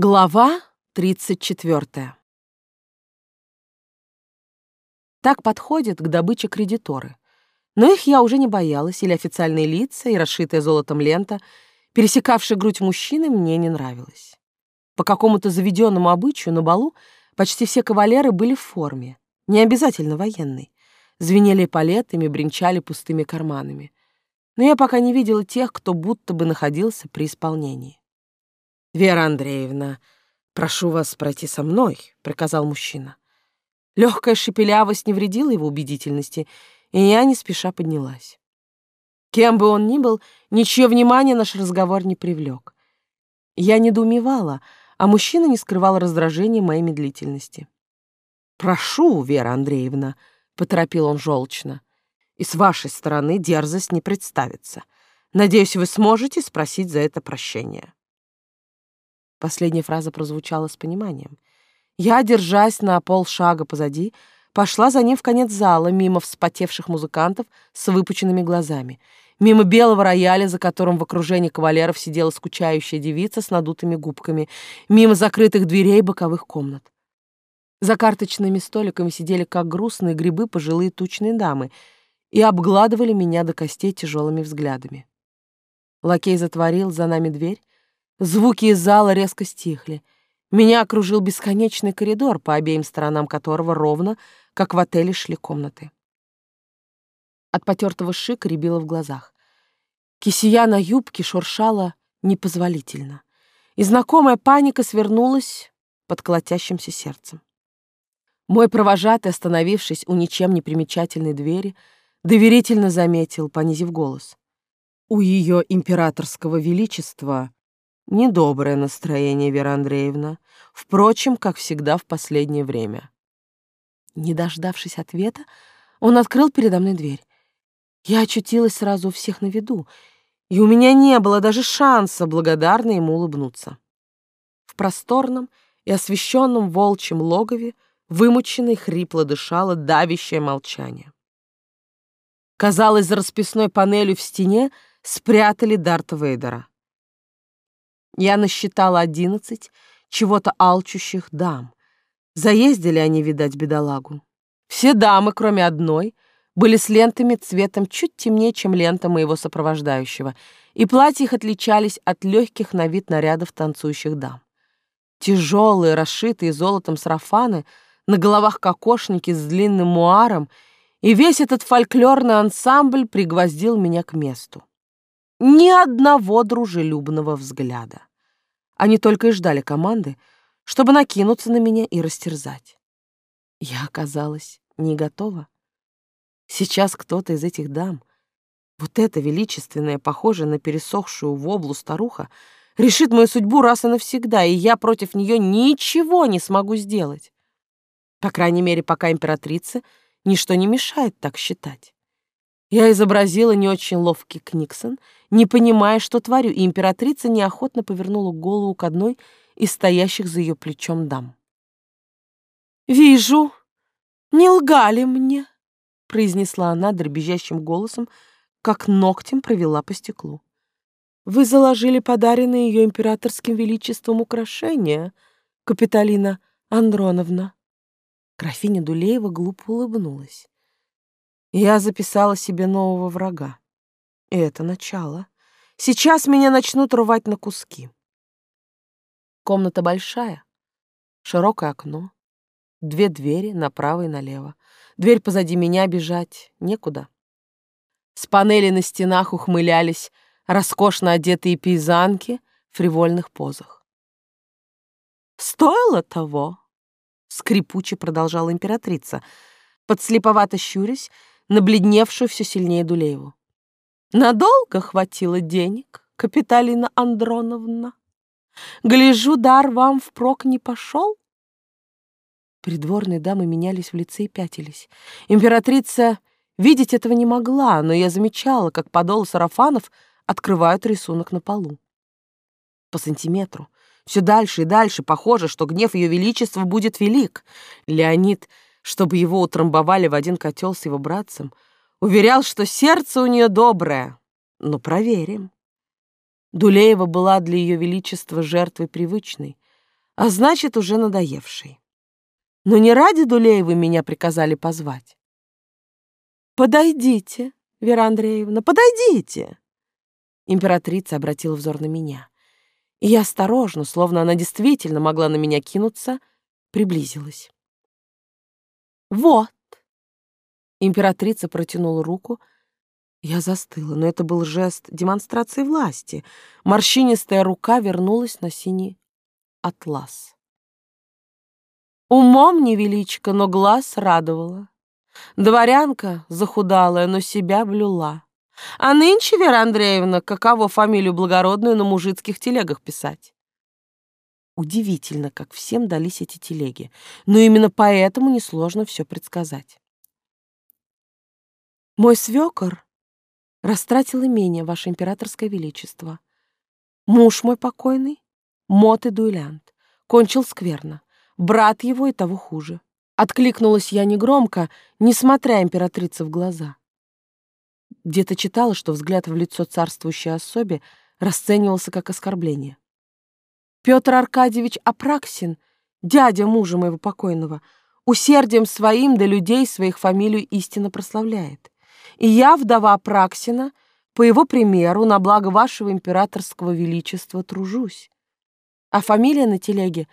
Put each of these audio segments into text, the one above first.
Глава 34. Так подходят к добыче кредиторы. Но их я уже не боялась, или официальные лица, и расшитая золотом лента, пересекавшая грудь мужчины, мне не нравилась. По какому-то заведенному обычаю на балу почти все кавалеры были в форме, не обязательно военной. Звенели палетами, бренчали пустыми карманами. Но я пока не видела тех, кто будто бы находился при исполнении. «Вера Андреевна, прошу вас пройти со мной», — приказал мужчина. Легкая шепелявость не вредила его убедительности, и я не спеша поднялась. Кем бы он ни был, ничье внимание наш разговор не привлек. Я недоумевала, а мужчина не скрывал раздражения моей медлительности. «Прошу, Вера Андреевна», — поторопил он желчно, «и с вашей стороны дерзость не представится. Надеюсь, вы сможете спросить за это прощения». Последняя фраза прозвучала с пониманием. Я, держась на полшага позади, пошла за ним в конец зала, мимо вспотевших музыкантов с выпученными глазами, мимо белого рояля, за которым в окружении кавалеров сидела скучающая девица с надутыми губками, мимо закрытых дверей боковых комнат. За карточными столиками сидели как грустные грибы пожилые тучные дамы и обгладывали меня до костей тяжелыми взглядами. Лакей затворил за нами дверь, Звуки из зала резко стихли. Меня окружил бесконечный коридор, по обеим сторонам которого ровно, как в отеле, шли комнаты. От потертого шика рябило в глазах. Кисия на юбке шуршала непозволительно, и знакомая паника свернулась под колотящимся сердцем. Мой провожатый, остановившись у ничем не примечательной двери, доверительно заметил, понизив голос. «У ее императорского величества Недоброе настроение, Вера Андреевна. Впрочем, как всегда в последнее время. Не дождавшись ответа, он открыл передо мной дверь. Я очутилась сразу у всех на виду, и у меня не было даже шанса благодарно ему улыбнуться. В просторном и освещенном волчьем логове вымученной хрипло дышало давящее молчание. Казалось, за расписной панелью в стене спрятали Дарта Вейдера. Я насчитала одиннадцать чего-то алчущих дам. Заездили они, видать, бедолагу. Все дамы, кроме одной, были с лентами цветом чуть темнее, чем лента моего сопровождающего, и платья их отличались от легких на вид нарядов танцующих дам. Тяжелые, расшитые золотом сарафаны, на головах кокошники с длинным муаром, и весь этот фольклорный ансамбль пригвоздил меня к месту. Ни одного дружелюбного взгляда. Они только и ждали команды, чтобы накинуться на меня и растерзать. Я оказалась не готова. Сейчас кто-то из этих дам, вот эта величественная, похожая на пересохшую воблу старуха, решит мою судьбу раз и навсегда, и я против нее ничего не смогу сделать. По крайней мере, пока императрице ничто не мешает так считать. Я изобразила не очень ловкий Книксон, не понимая, что творю, и императрица неохотно повернула голову к одной из стоящих за ее плечом дам. «Вижу, не лгали мне», — произнесла она дребезжащим голосом, как ногтем провела по стеклу. «Вы заложили подаренные ее императорским величеством украшения, Капиталина Андроновна». Графиня Дулеева глупо улыбнулась. Я записала себе нового врага. И это начало. Сейчас меня начнут рвать на куски. Комната большая, широкое окно, две двери направо и налево. Дверь позади меня бежать некуда. С панели на стенах ухмылялись роскошно одетые пейзанки в фривольных позах. «Стоило того!» — скрипуче продолжала императрица, подслеповато щурясь на бледневшую все сильнее Дулееву. «Надолго хватило денег, Капиталина Андроновна? Гляжу, дар вам впрок не пошел?» Придворные дамы менялись в лице и пятились. Императрица видеть этого не могла, но я замечала, как подолы сарафанов открывают рисунок на полу. По сантиметру, все дальше и дальше, похоже, что гнев Ее Величества будет велик. Леонид чтобы его утрамбовали в один котел с его братцем, уверял, что сердце у нее доброе. Но проверим. Дулеева была для ее величества жертвой привычной. а значит, уже надоевший. Но не ради Дулей вы меня приказали позвать. «Подойдите, Вера Андреевна, подойдите!» Императрица обратила взор на меня. И я осторожно, словно она действительно могла на меня кинуться, приблизилась. «Вот!» Императрица протянула руку. Я застыла, но это был жест демонстрации власти. Морщинистая рука вернулась на синий атлас. Умом невеличко, но глаз радовала. Дворянка захудалая, но себя блюла. А нынче, Вера Андреевна, каково фамилию благородную на мужицких телегах писать? Удивительно, как всем дались эти телеги, но именно поэтому несложно все предсказать. Мой свекор растратил имение, Ваше Императорское Величество. Муж мой покойный, мот и дуэлянт, кончил скверно, брат его и того хуже. Откликнулась я негромко, не смотря императрице в глаза. Где-то читала, что взгляд в лицо царствующей особе расценивался как оскорбление. Петр Аркадьевич Апраксин, дядя мужа моего покойного, усердием своим до людей своих фамилию истинно прославляет. И я, вдова Апраксина, по его примеру, на благо вашего императорского величества тружусь. А фамилия на телеге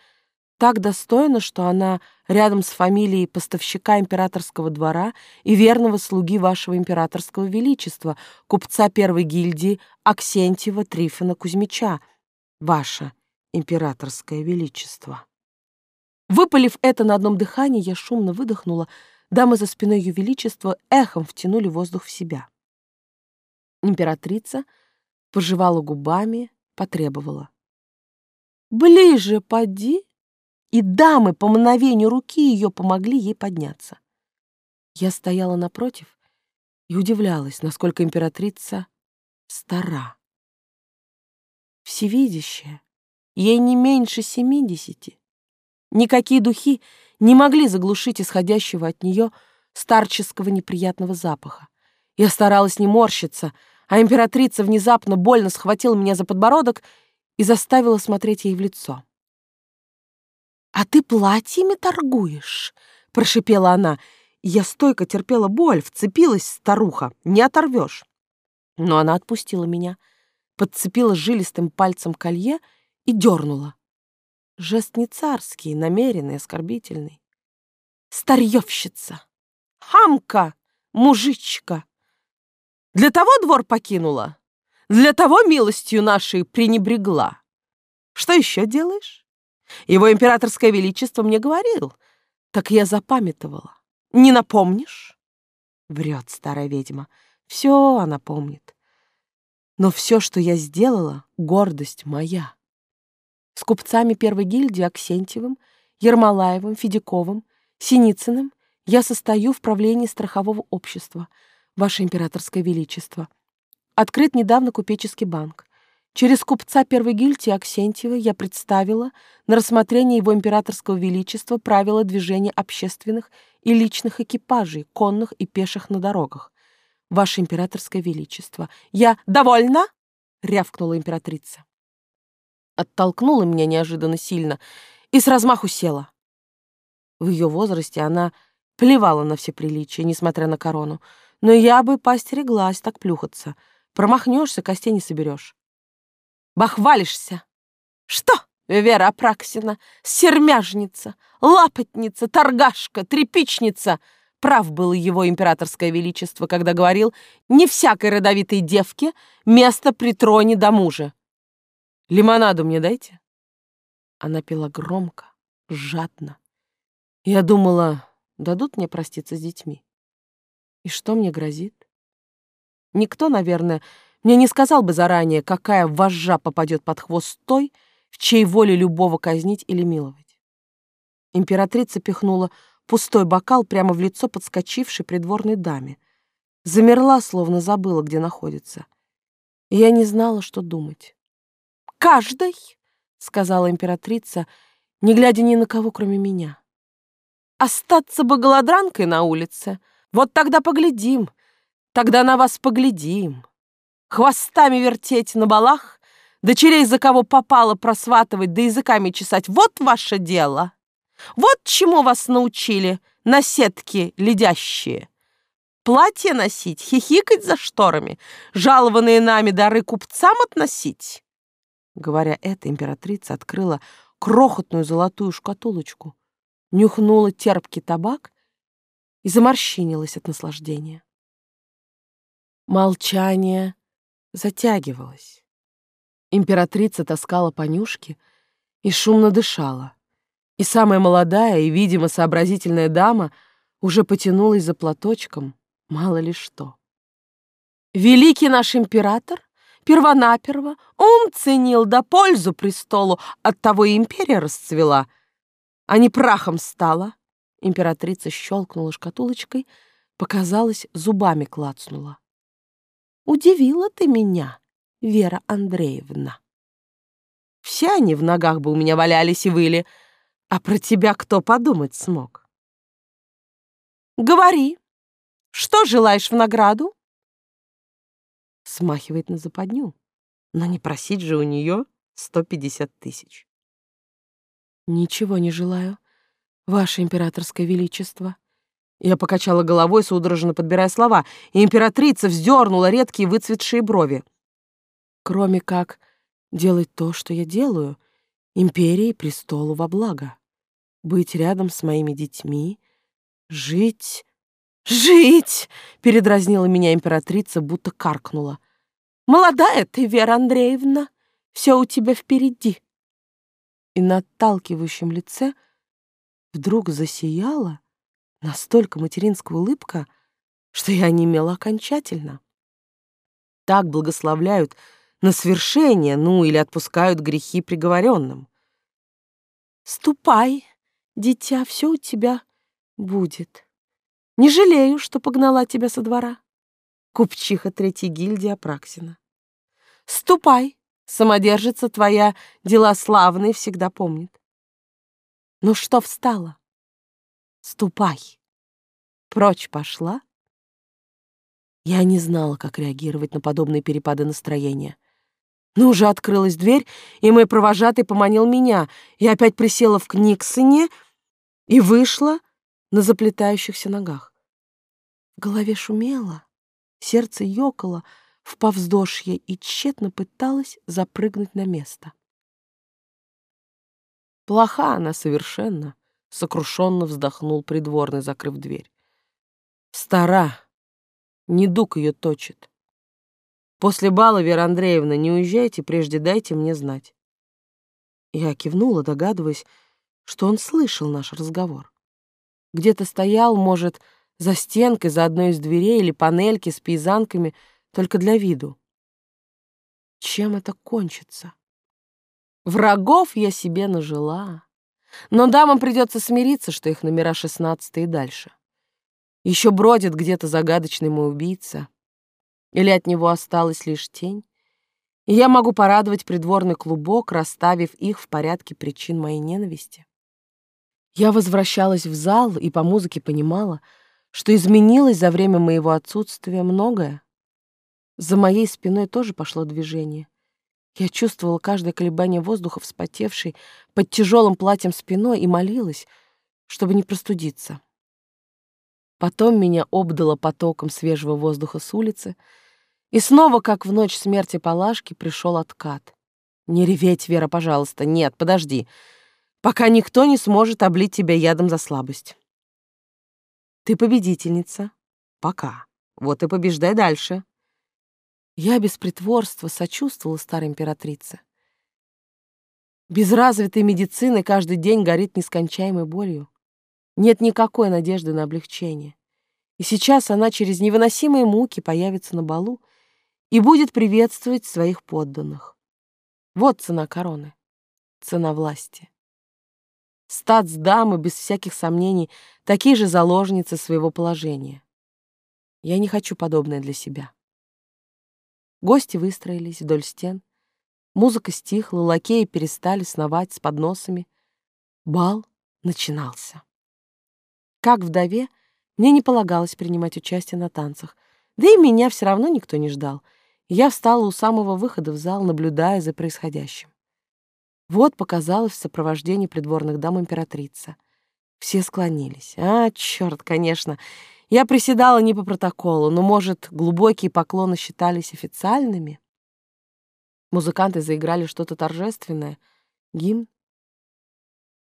так достойна, что она рядом с фамилией поставщика императорского двора и верного слуги вашего императорского величества, купца первой гильдии Аксентьева Трифона Кузьмича, ваша императорское величество. Выпалив это на одном дыхании, я шумно выдохнула, дамы за спиной ее величества эхом втянули воздух в себя. Императрица пожевала губами, потребовала. «Ближе поди!» И дамы по мановению руки ее помогли ей подняться. Я стояла напротив и удивлялась, насколько императрица стара. Всевидящая, ей не меньше семидесяти. Никакие духи не могли заглушить исходящего от нее старческого неприятного запаха. Я старалась не морщиться, а императрица внезапно больно схватила меня за подбородок и заставила смотреть ей в лицо. «А ты платьями торгуешь?» — прошипела она. Я стойко терпела боль, вцепилась старуха, не оторвешь. Но она отпустила меня, подцепила жилистым пальцем колье — и дернула. Жест не царский, намеренный, оскорбительный. Старьевщица! Хамка! Мужичка! Для того двор покинула, для того милостью нашей пренебрегла. Что еще делаешь? Его императорское величество мне говорил, так я запамятовала. Не напомнишь? Врет старая ведьма. Все она помнит. Но все, что я сделала, гордость моя с купцами первой гильдии Аксентьевым, Ермолаевым, Федяковым, Синицыным я состою в правлении страхового общества, Ваше Императорское Величество. Открыт недавно купеческий банк. Через купца первой гильдии Аксентьева я представила на рассмотрение его императорского величества правила движения общественных и личных экипажей, конных и пеших на дорогах. Ваше императорское величество, я довольна? рявкнула императрица оттолкнула меня неожиданно сильно и с размаху села. В ее возрасте она плевала на все приличия, несмотря на корону, но я бы постереглась так плюхаться. Промахнешься, костей не соберешь. Бахвалишься. Что, Вера Апраксина, сермяжница, лапотница, торгашка, трепичница? Прав было его императорское величество, когда говорил, не всякой родовитой девке место при троне до мужа. Лимонаду мне дайте. Она пила громко, жадно. Я думала, дадут мне проститься с детьми. И что мне грозит? Никто, наверное, мне не сказал бы заранее, какая вожжа попадет под хвост той, в чьей воле любого казнить или миловать. Императрица пихнула пустой бокал прямо в лицо подскочившей придворной даме. Замерла, словно забыла, где находится. И я не знала, что думать каждой, — сказала императрица, не глядя ни на кого, кроме меня. Остаться бы голодранкой на улице, вот тогда поглядим, тогда на вас поглядим. Хвостами вертеть на балах, Дочерей за кого попало просватывать да языками чесать. Вот ваше дело. Вот чему вас научили на сетки ледящие. Платье носить, хихикать за шторами, жалованные нами дары купцам относить. Говоря это, императрица открыла крохотную золотую шкатулочку, нюхнула терпкий табак и заморщинилась от наслаждения. Молчание затягивалось. Императрица таскала понюшки и шумно дышала. И самая молодая и, видимо, сообразительная дама уже потянулась за платочком, мало ли что. Великий наш император первонаперво ум ценил да пользу престолу, оттого и империя расцвела, а не прахом стала. Императрица щелкнула шкатулочкой, показалось, зубами клацнула. Удивила ты меня, Вера Андреевна. Все они в ногах бы у меня валялись и выли, а про тебя кто подумать смог? Говори, что желаешь в награду? Смахивает на западню, но не просить же у нее сто пятьдесят тысяч. Ничего не желаю, ваше императорское величество. Я покачала головой, судорожно подбирая слова, и императрица вздернула редкие выцветшие брови. Кроме как делать то, что я делаю, империи престолу во благо. Быть рядом с моими детьми, жить... «Жить!» — передразнила меня императрица, будто каркнула. «Молодая ты, Вера Андреевна, все у тебя впереди!» И на отталкивающем лице вдруг засияла Настолько материнская улыбка, что я онемела окончательно. Так благословляют на свершение, ну или отпускают грехи приговоренным. «Ступай, дитя, все у тебя будет. Не жалею, что погнала тебя со двора». Купчиха третьей гильдии Апраксина. «Ступай, самодержица твоя, дела славные всегда помнит». «Ну что встала? Ступай. Прочь пошла. Я не знала, как реагировать на подобные перепады настроения. Но уже открылась дверь, и мой провожатый поманил меня. Я опять присела в книгсоне и вышла на заплетающихся ногах. В голове шумело, сердце ёкало в повздошье и тщетно пыталась запрыгнуть на место. Плоха она совершенно сокрушенно вздохнул придворный, закрыв дверь. Стара, недуг ее точит. После бала, Вера Андреевна, не уезжайте, прежде дайте мне знать. Я кивнула, догадываясь, что он слышал наш разговор. Где-то стоял, может, за стенкой, за одной из дверей или панельки с пейзанками, только для виду. Чем это кончится? Врагов я себе нажила. Но дамам придется смириться, что их номера 16 и дальше. Еще бродит где-то загадочный мой убийца. Или от него осталась лишь тень. И я могу порадовать придворный клубок, расставив их в порядке причин моей ненависти. Я возвращалась в зал и по музыке понимала, что изменилось за время моего отсутствия многое. За моей спиной тоже пошло движение. Я чувствовала каждое колебание воздуха, вспотевшей под тяжелым платьем спиной, и молилась, чтобы не простудиться. Потом меня обдало потоком свежего воздуха с улицы, и снова, как в ночь смерти Палашки, пришел откат. «Не реветь, Вера, пожалуйста. Нет, подожди. Пока никто не сможет облить тебя ядом за слабость. Ты победительница. Пока. Вот и побеждай дальше. Я без притворства сочувствовала старой императрице. Без развитой медицины каждый день горит нескончаемой болью. Нет никакой надежды на облегчение. И сейчас она через невыносимые муки появится на балу и будет приветствовать своих подданных. Вот цена короны, цена власти. Статс-дамы, без всяких сомнений, такие же заложницы своего положения. Я не хочу подобное для себя. Гости выстроились вдоль стен. Музыка стихла, лакеи перестали сновать с подносами. Бал начинался. Как вдове, мне не полагалось принимать участие на танцах, да и меня все равно никто не ждал. Я встала у самого выхода в зал, наблюдая за происходящим. Вот показалась в сопровождении придворных дам императрица. Все склонились. А, черт, конечно. Я приседала не по протоколу, но, может, глубокие поклоны считались официальными? Музыканты заиграли что-то торжественное. Гимн.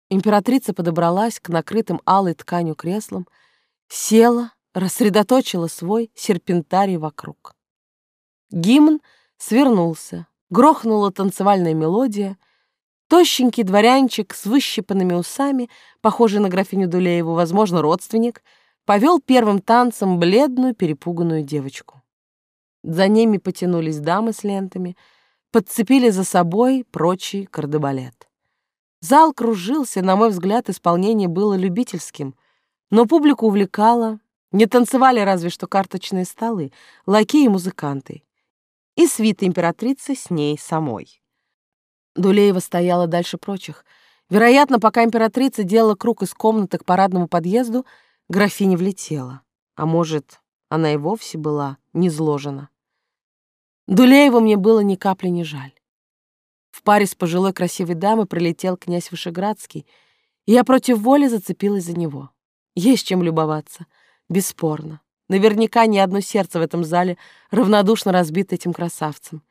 Императрица подобралась к накрытым алой тканью креслам, села, рассредоточила свой серпентарий вокруг. Гимн свернулся, грохнула танцевальная мелодия — Тощенький дворянчик с выщипанными усами, похожий на графиню Дулееву, возможно, родственник, повел первым танцем бледную перепуганную девочку. За ними потянулись дамы с лентами, подцепили за собой прочий кардебалет. Зал кружился, на мой взгляд, исполнение было любительским, но публику увлекало, не танцевали разве что карточные столы, лакеи и музыканты, и свита императрицы с ней самой. Дулеева стояла дальше прочих. Вероятно, пока императрица делала круг из комнаты к парадному подъезду, графиня влетела. А может, она и вовсе была не зложена. Дулеева мне было ни капли не жаль. В паре с пожилой красивой дамой прилетел князь Вышеградский, и я против воли зацепилась за него. Есть чем любоваться, бесспорно. Наверняка ни одно сердце в этом зале равнодушно разбито этим красавцем.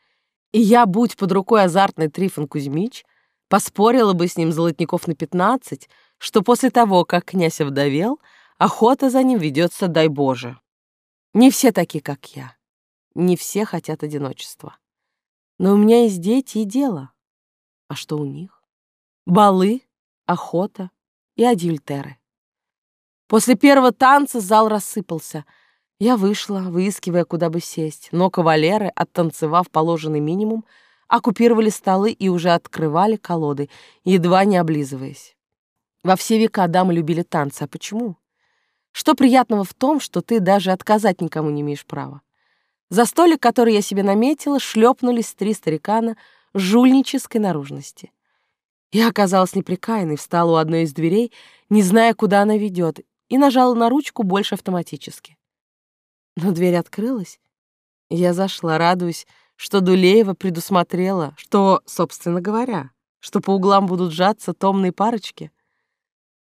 И я, будь под рукой азартный Трифон Кузьмич, поспорила бы с ним золотников на пятнадцать, что после того, как князь овдовел, охота за ним ведется, дай Боже. Не все такие, как я. Не все хотят одиночества. Но у меня есть дети и дело. А что у них? Балы, охота и адюльтеры. После первого танца зал рассыпался — я вышла, выискивая, куда бы сесть, но кавалеры, оттанцевав положенный минимум, оккупировали столы и уже открывали колоды, едва не облизываясь. Во все века дамы любили танцы, а почему? Что приятного в том, что ты даже отказать никому не имеешь права? За столик, который я себе наметила, шлепнулись три старикана жульнической наружности. Я оказалась неприкаянной, встала у одной из дверей, не зная, куда она ведет, и нажала на ручку больше автоматически. Но дверь открылась. Я зашла, радуясь, что Дулеева предусмотрела, что, собственно говоря, что по углам будут сжаться томные парочки.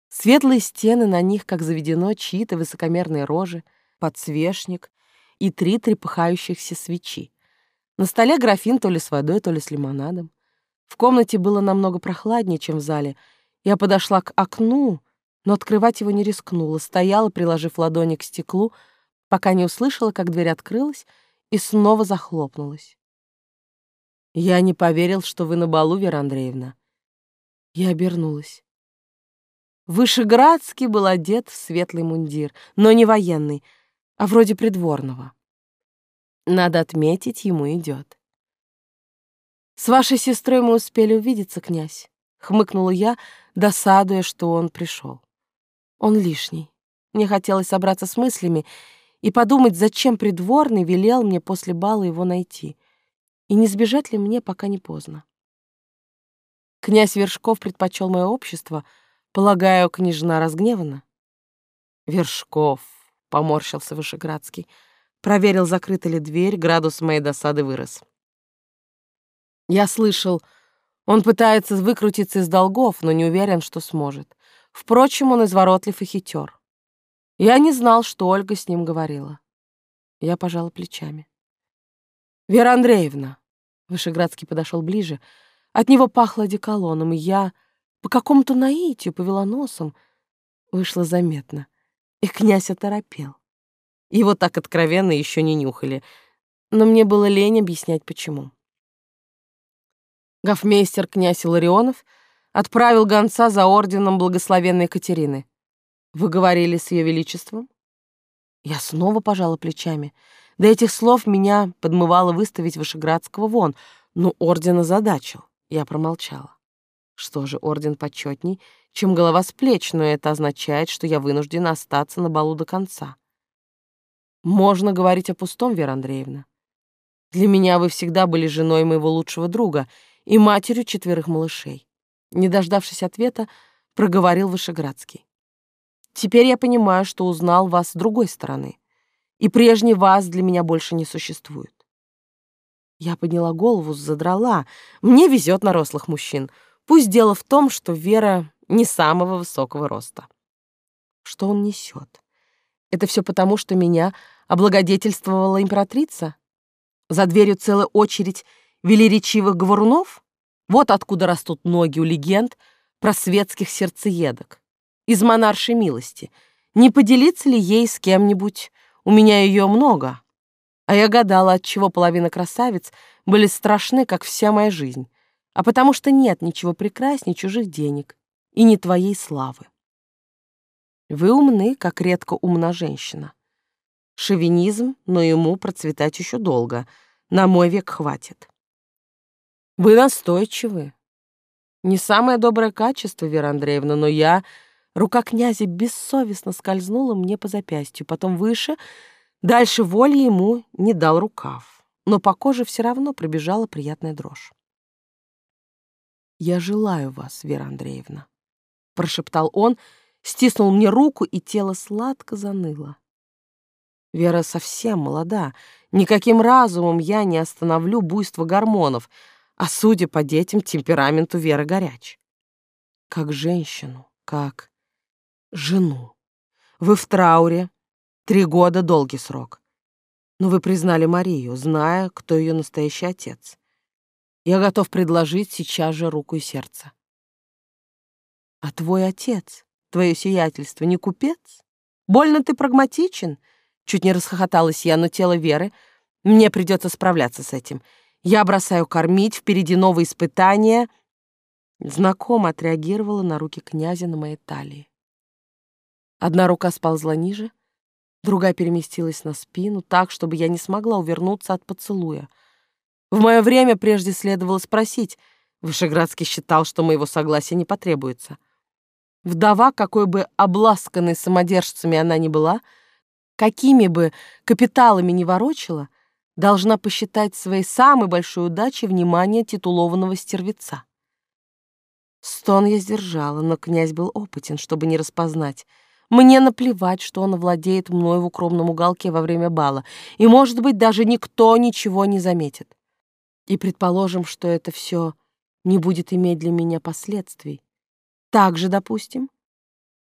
Светлые стены, на них, как заведено, чьи-то высокомерные рожи, подсвечник и три трепыхающихся свечи. На столе графин то ли с водой, то ли с лимонадом. В комнате было намного прохладнее, чем в зале. Я подошла к окну, но открывать его не рискнула, стояла, приложив ладони к стеклу, пока не услышала, как дверь открылась и снова захлопнулась. «Я не поверил, что вы на балу, Вера Андреевна». Я обернулась. Вышеградский был одет в светлый мундир, но не военный, а вроде придворного. Надо отметить, ему идет. «С вашей сестрой мы успели увидеться, князь», — хмыкнула я, досадуя, что он пришел. Он лишний. Мне хотелось собраться с мыслями и подумать, зачем придворный велел мне после бала его найти, и не сбежать ли мне, пока не поздно. Князь Вершков предпочел мое общество, полагаю, княжна разгневана. Вершков, поморщился Вышеградский, проверил, закрыта ли дверь, градус моей досады вырос. Я слышал, он пытается выкрутиться из долгов, но не уверен, что сможет. Впрочем, он изворотлив и хитер. Я не знал, что Ольга с ним говорила. Я пожала плечами. «Вера Андреевна!» Вышеградский подошел ближе. От него пахло деколоном, и я по какому-то наитию повела носом. Вышло заметно. И князь оторопел. Его так откровенно еще не нюхали. Но мне было лень объяснять, почему. Гофмейстер князь Иларионов отправил гонца за орденом благословенной Екатерины. Вы говорили с Ее Величеством? Я снова пожала плечами. До этих слов меня подмывало выставить Вышеградского вон, но орден озадачил. Я промолчала. Что же, орден почетней, чем голова с плеч, но это означает, что я вынуждена остаться на балу до конца. Можно говорить о пустом, Вера Андреевна. Для меня вы всегда были женой моего лучшего друга и матерью четверых малышей. Не дождавшись ответа, проговорил Вышеградский. Теперь я понимаю, что узнал вас с другой стороны, и прежний вас для меня больше не существует. Я подняла голову, задрала. Мне везет на рослых мужчин. Пусть дело в том, что Вера не самого высокого роста. Что он несет? Это все потому, что меня облагодетельствовала императрица? За дверью целая очередь велеречивых говорунов? Вот откуда растут ноги у легенд про светских сердцеедок. Из монаршей милости. Не поделиться ли ей с кем-нибудь? У меня ее много. А я гадала, от чего половина красавиц были страшны, как вся моя жизнь. А потому что нет ничего прекраснее чужих денег и не твоей славы. Вы умны, как редко умна женщина. Шовинизм, но ему процветать еще долго. На мой век хватит. Вы настойчивы. Не самое доброе качество, Вера Андреевна, но я... Рука князя бессовестно скользнула мне по запястью, потом выше — Дальше воли ему не дал рукав, но по коже все равно пробежала приятная дрожь. «Я желаю вас, Вера Андреевна», — прошептал он, стиснул мне руку, и тело сладко заныло. Вера совсем молода, никаким разумом я не остановлю буйство гормонов, а, судя по детям, темпераменту Вера горяч. Как женщину, как жену. Вы в трауре, Три года — долгий срок. Но вы признали Марию, зная, кто ее настоящий отец. Я готов предложить сейчас же руку и сердце. А твой отец, твое сиятельство, не купец? Больно ты прагматичен? Чуть не расхохоталась я, но тело Веры... Мне придется справляться с этим. Я бросаю кормить, впереди новые испытания. Знакомо отреагировала на руки князя на моей талии. Одна рука сползла ниже, Другая переместилась на спину, так, чтобы я не смогла увернуться от поцелуя. В мое время прежде следовало спросить. Вышеградский считал, что моего согласия не потребуется. Вдова, какой бы обласканной самодержцами она ни была, какими бы капиталами ни ворочала, должна посчитать своей самой большой удачей внимание титулованного стервеца. Стон я сдержала, но князь был опытен, чтобы не распознать — мне наплевать, что он владеет мной в укромном уголке во время бала, и, может быть, даже никто ничего не заметит. И предположим, что это все не будет иметь для меня последствий. Также допустим,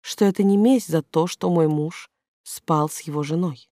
что это не месть за то, что мой муж спал с его женой.